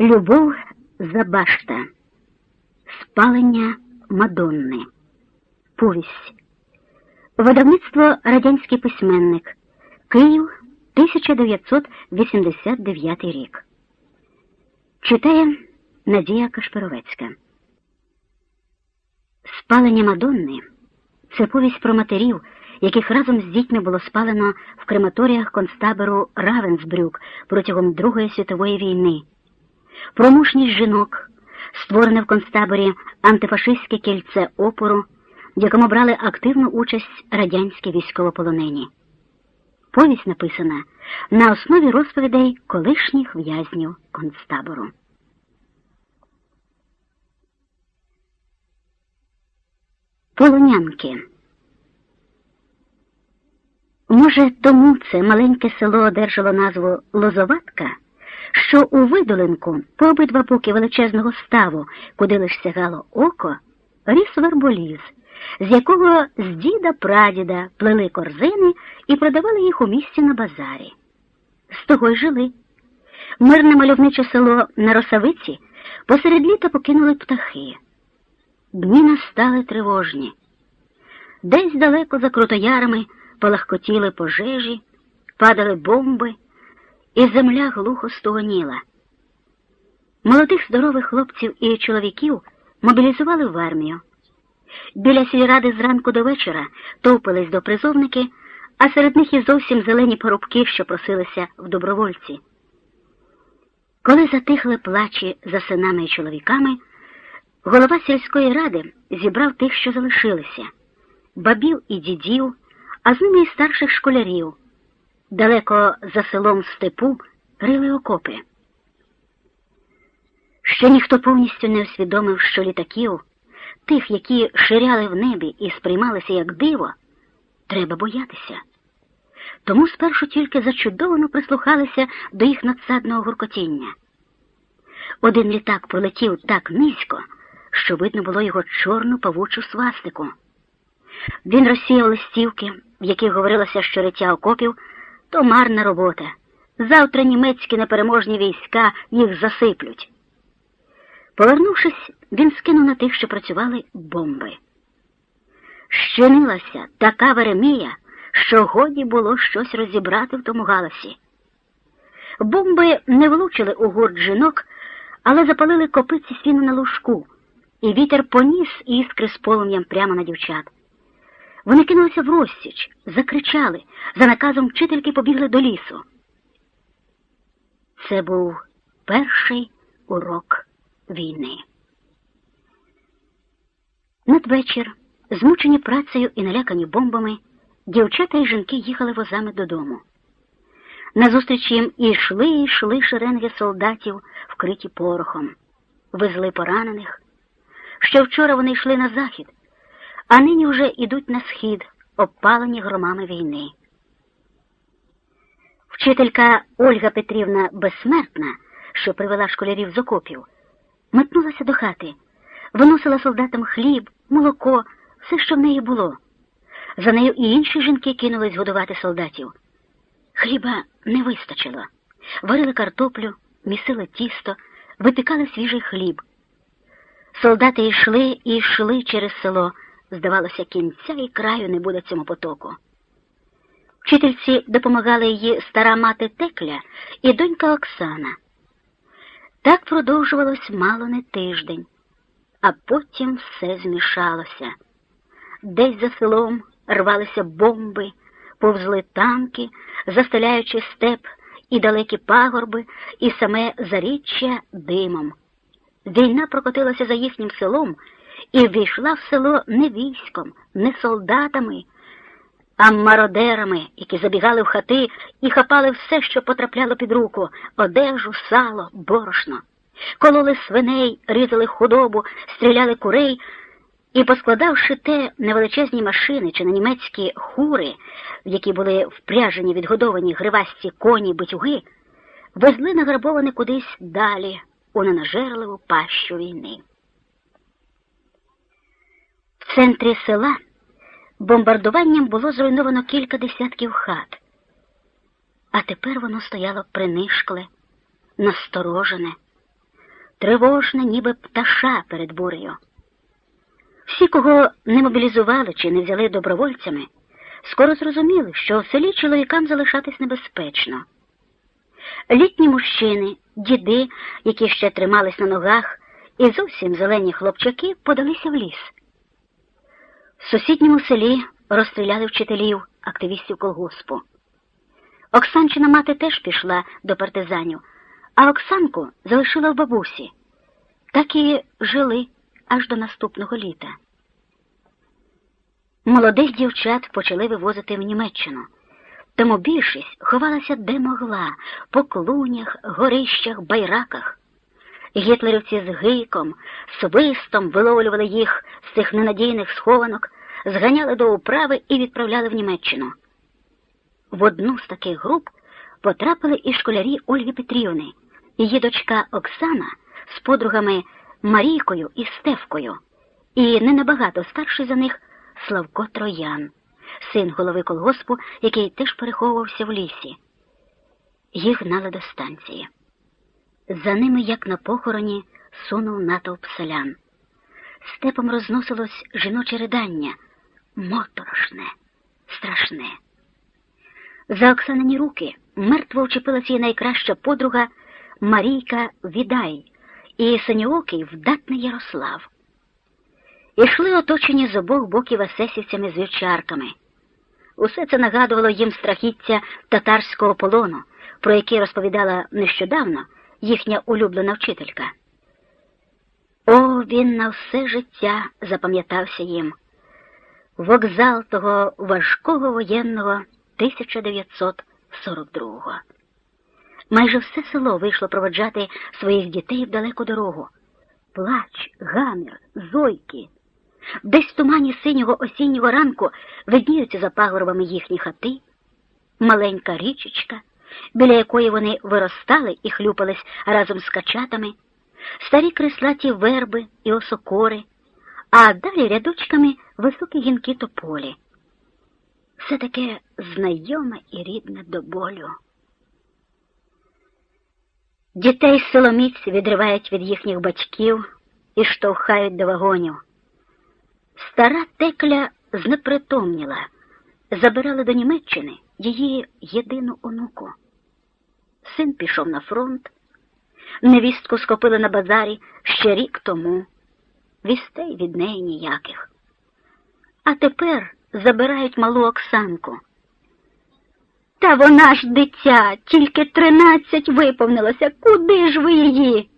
Любов Забашта. Спалення Мадонни. Повість. Видавництво Радянський письменник. Київ 1989 рік. Читає Надія Кашпировецька. Спалення Мадонни це повість про матерів, яких разом з дітьми було спалено в крематоріях концтабору Равенсбрюк протягом Другої світової війни про мужність жінок, створене в концтаборі антифашистське кільце опору, в якому брали активну участь радянські військовополонені. Повість написана на основі розповідей колишніх в'язнів концтабору. Полонянки. Може, тому це маленьке село одержало назву Лозоватка що у видолинку по обидва боки величезного ставу, куди лиш сягало око, ріс верболіз, з якого з діда прадіда плели корзини і продавали їх у місті на базарі. З того й жили. Мирне мальовниче село на Росавиці посеред літа покинули птахи. Дні настали тривожні. Десь далеко за крутоярами палахкотіли пожежі, падали бомби і земля глухо стогоніла. Молодих здорових хлопців і чоловіків мобілізували в армію. Біля сільради зранку до вечора товпились до призовники, а серед них і зовсім зелені порубки, що просилися в добровольці. Коли затихли плачі за синами і чоловіками, голова сільської ради зібрав тих, що залишилися бабів і дідів, а з ними і старших школярів. Далеко за селом степу рили окопи. Ще ніхто повністю не усвідомив, що літаків, тих, які ширяли в небі і сприймалися як диво, треба боятися. Тому спершу тільки зачудовано прислухалися до їх надсадного гуркотіння. Один літак пролетів так низько, що видно було його чорну павучу свастику. Він розсіяв листівки, в яких говорилося, що риття окопів то марна робота. Завтра німецькі непереможні війська їх засиплють. Повернувшись, він скинув на тих, що працювали бомби. Щинилася така Веремія, що годі було щось розібрати в тому галасі. Бомби не влучили у гурт жінок, але запалили копиці сіну на лужку, і вітер поніс іскри з полум'ям прямо на дівчат. Вони кинулися в розсіч, закричали, за наказом вчительки побігли до лісу. Це був перший урок війни. Надвечір, змучені працею і налякані бомбами, дівчата і жінки їхали возами додому. Назустріч їм і йшли, і йшли шеренги солдатів, вкриті порохом, везли поранених. Ще вчора вони йшли на захід а нині вже ідуть на схід, обпалені громами війни. Вчителька Ольга Петрівна Безсмертна, що привела школярів з окопів, метнулася до хати, виносила солдатам хліб, молоко, все, що в неї було. За нею і інші жінки кинулись годувати солдатів. Хліба не вистачило. Варили картоплю, місили тісто, випікали свіжий хліб. Солдати йшли і йшли через село. Здавалося, кінця і краю не буде цьому потоку. Вчительці допомагали її стара мати Текля і донька Оксана. Так продовжувалось мало не тиждень, а потім все змішалося. Десь за селом рвалися бомби, повзли танки, застеляючи степ і далекі пагорби, і саме заріччя димом. Війна прокотилася за їхнім селом і ввійшла в село не військом, не солдатами, а мародерами, які забігали в хати і хапали все, що потрапляло під руку одежу, сало, борошно, кололи свиней, різали худобу, стріляли курей. І, поскладавши те невеличезні машини чи на німецькі хури, в які були впряжені відгодовані гривасті коні битюги, везли награбоване кудись далі у ненажерливу пащу війни. В центрі села бомбардуванням було зруйновано кілька десятків хат, а тепер воно стояло принишкле, насторожене, тривожна, ніби пташа перед бурею. Всі, кого не мобілізували чи не взяли добровольцями, скоро зрозуміли, що в селі чоловікам залишатись небезпечно. Літні мужчини, діди, які ще тримались на ногах, і зовсім зелені хлопчаки подалися в ліс. В сусідньому селі розстріляли вчителів, активістів колгоспу. Оксанчина мати теж пішла до партизанів, а Оксанку залишила в бабусі. Так і жили аж до наступного літа. Молодих дівчат почали вивозити в Німеччину, тому більшість ховалася де могла по клунях, горищах, байраках. Гітлерівці з гиком, свистом виловлювали їх з цих ненадійних схованок, зганяли до управи і відправляли в Німеччину. В одну з таких груп потрапили і школярі Ольги Петрівни, її дочка Оксана з подругами Марійкою і Стевкою, і не набагато старший за них Славко Троян, син голови колгоспу, який теж переховувався в лісі. Їх гнали до станції. За ними, як на похороні, сунув натовп селян. Степом розносилось жіноче ридання, моторошне, страшне. За Оксанині руки мертво вчепилася її найкраща подруга Марійка Відай і синьоокий вдатний Ярослав. Ішли оточені з обох боків асесівцями з вівчарками. Усе це нагадувало їм страхіття татарського полону, про який розповідала нещодавно їхня улюблена вчителька. Він на все життя запам'ятався їм. Вокзал того важкого воєнного 1942-го. Майже все село вийшло проводжати своїх дітей в далеку дорогу. Плач, гамір, зойки. Десь в тумані синього осіннього ранку видніються за пагорбами їхні хати, маленька річечка, біля якої вони виростали і хлюпались разом з качатами, старі креслаті верби і осокори, а далі рядочками високі гінки тополі. Все таке знайоме і рідне до болю. Дітей силоміць відривають від їхніх батьків і штовхають до вагонів. Стара текля знепритомніла, забирали до Німеччини її єдину онуку. Син пішов на фронт, невістку скопили на базарі ще рік тому, вістей від неї ніяких. А тепер забирають малу Оксанку. Та вона ж дитя, тільки тринадцять виповнилося. Куди ж ви її?